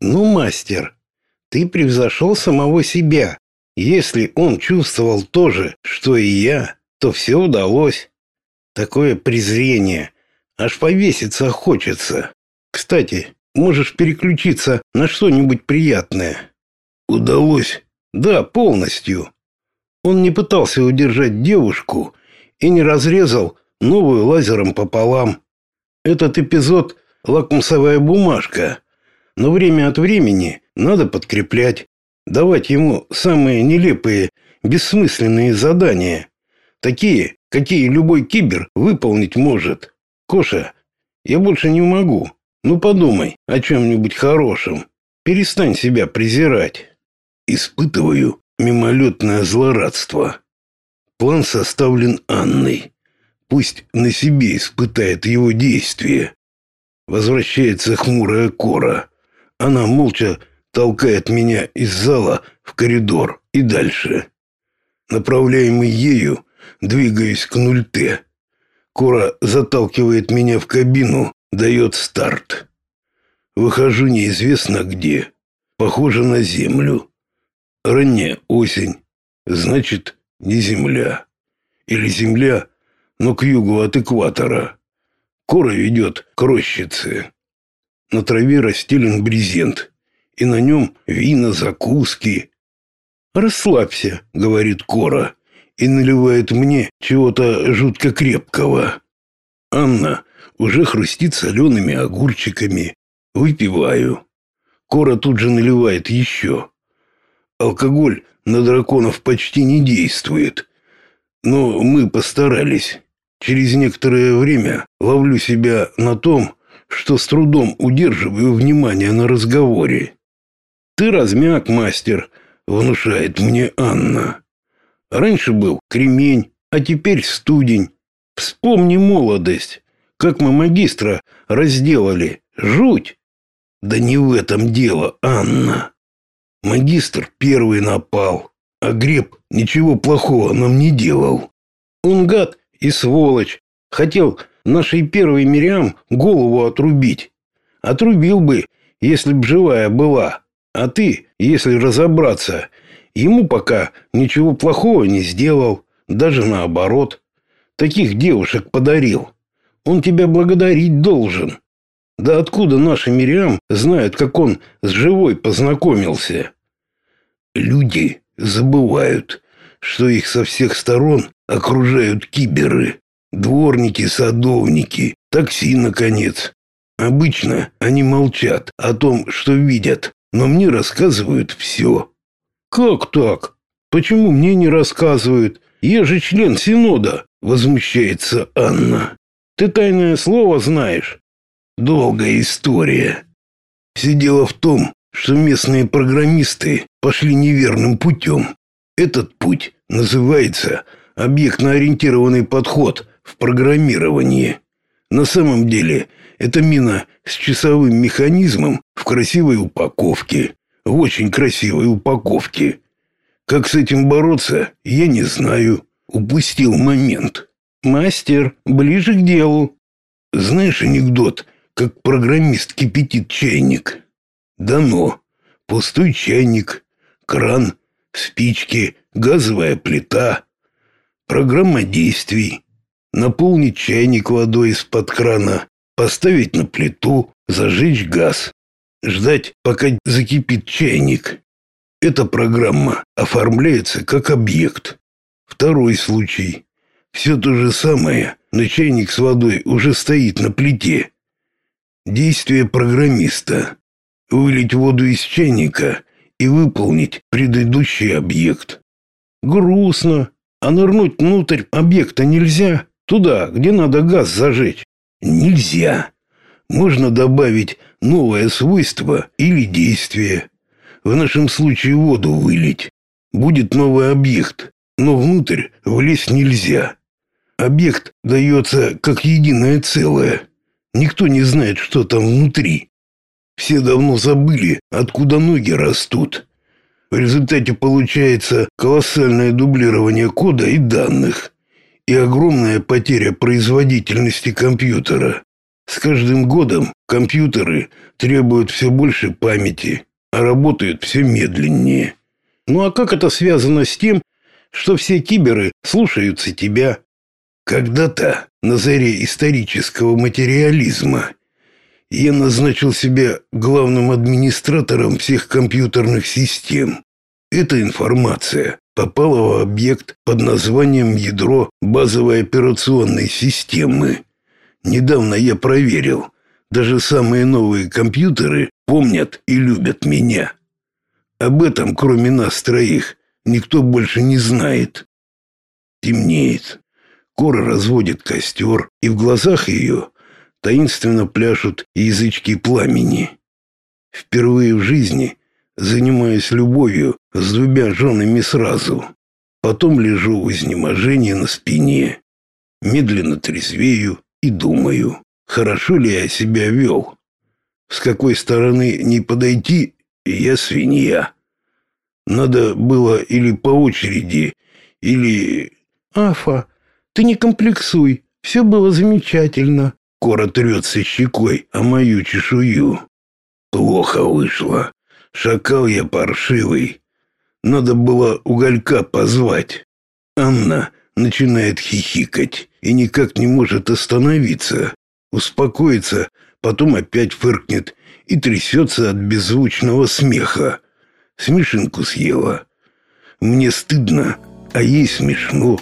Ну, мастер, ты превзошел самого себя. Если он чувствовал то же, что и я, то все удалось. Такое презрение. Аж повеситься хочется. Кстати, можешь переключиться на что-нибудь приятное. Удалось? Да, полностью. Он не пытался удержать девушку и не разрезал новую лазером пополам. Этот эпизод – лакмусовая бумажка, но время от времени надо подкреплять, давать ему самые нелепые, бессмысленные задания, такие, какие любой кибер выполнить может. Коша, я больше не могу. Ну подумай о чем-нибудь хорошем. Перестань себя презирать. Испытываю мимолетное злорадство. План составлен Анной. Пусть на себе испытает его действие. Возвращается хмурая Кора. Она молча толкает меня из зала в коридор и дальше. Направляемый ею, двигаюсь к 0Т. Кора заталкивает меня в кабину, дает старт. Выхожу неизвестно где. Похоже на землю. Ранняя осень. Значит, не земля. Или земля, но к югу от экватора. Кора ведет к рощице. На траве расстелен брезент, и на нем вина, закуски. «Расслабься», — говорит Кора, и наливает мне чего-то жутко крепкого. Анна уже хрустит солеными огурчиками. Выпиваю. Кора тут же наливает еще. Алкоголь на драконов почти не действует. Но мы постарались. Через некоторое время ловлю себя на том, что с трудом удерживаю внимание на разговоре. «Ты размяк, мастер», — внушает мне Анна. «Раньше был кремень, а теперь студень. Вспомни молодость, как мы магистра разделали. Жуть!» «Да не в этом дело, Анна. Магистр первый напал, а Греб ничего плохого нам не делал. Он гад и сволочь. Хотел нашей первой Мириам голову отрубить. Отрубил бы, если б живая была. А ты, если разобраться, ему пока ничего плохого не сделал, даже наоборот. Таких девушек подарил. Он тебя благодарить должен. Да откуда наши Мириам знают, как он с живой познакомился? Люди забывают, что их со всех сторон окружают киберы, дворники, садовники, такси, наконец. Обычно они молчат о том, что видят, но мне рассказывают все. Как так? Почему мне не рассказывают? Я же член Синода, возмущается Анна. Ты тайное слово знаешь? Долгая история. Все дело в том, что местные программисты пошли неверным путем. Этот путь называется объектно-ориентированный подход в программировании. На самом деле, это мина с часовым механизмом в красивой упаковке, в очень красивой упаковке. Как с этим бороться, я не знаю. Упустил момент. Мастер, ближе к делу. Знаешь анекдот, как программист кипятит чайник? Дано. Пустой чайник, кран, спички, газовая плита. Программа действий. Наполнить чайник водой из-под крана, поставить на плиту, зажечь газ. Ждать, пока закипит чайник. Эта программа оформляется как объект. Второй случай. Все то же самое, но чайник с водой уже стоит на плите. Действие программиста. Вылить воду из чайника и выполнить предыдущий объект. Грустно. А нырнуть внутрь объекта нельзя. Туда, где надо газ зажечь. Нельзя. Можно добавить новое свойство или действие. В нашем случае воду вылить. Будет новый объект, но внутрь влезть нельзя. Объект дается как единое целое. Никто не знает, что там внутри. Все давно забыли, откуда ноги растут. В результате получается колоссальное дублирование кода и данных и огромная потеря производительности компьютера. С каждым годом компьютеры требуют все больше памяти, а работают все медленнее. Ну а как это связано с тем, что все киберы слушаются тебя? Когда-то, на заре исторического материализма, я назначил себя главным администратором всех компьютерных систем. Эта информация попала в объект под названием ядро базовой операционной системы. Недавно я проверил, даже самые новые компьютеры помнят и любят меня. Об этом, кроме нас троих, никто больше не знает. Темнеет. Кора разводит костер, и в глазах ее таинственно пляшут язычки пламени. Впервые в жизни занимаюсь любовью с двумя женами сразу. Потом лежу в изнеможении на спине. Медленно трезвею и думаю, хорошо ли я себя вел. С какой стороны не подойти, я свинья. Надо было или по очереди, или... Афа, ты не комплексуй, все было замечательно. Кора трется щекой о мою чешую. Плохо вышло. Шакал я паршивый. Надо было уголька позвать. Анна начинает хихикать и никак не может остановиться. Успокоится, потом опять фыркнет и трясется от беззвучного смеха. Смешинку съела. Мне стыдно, а ей смешно.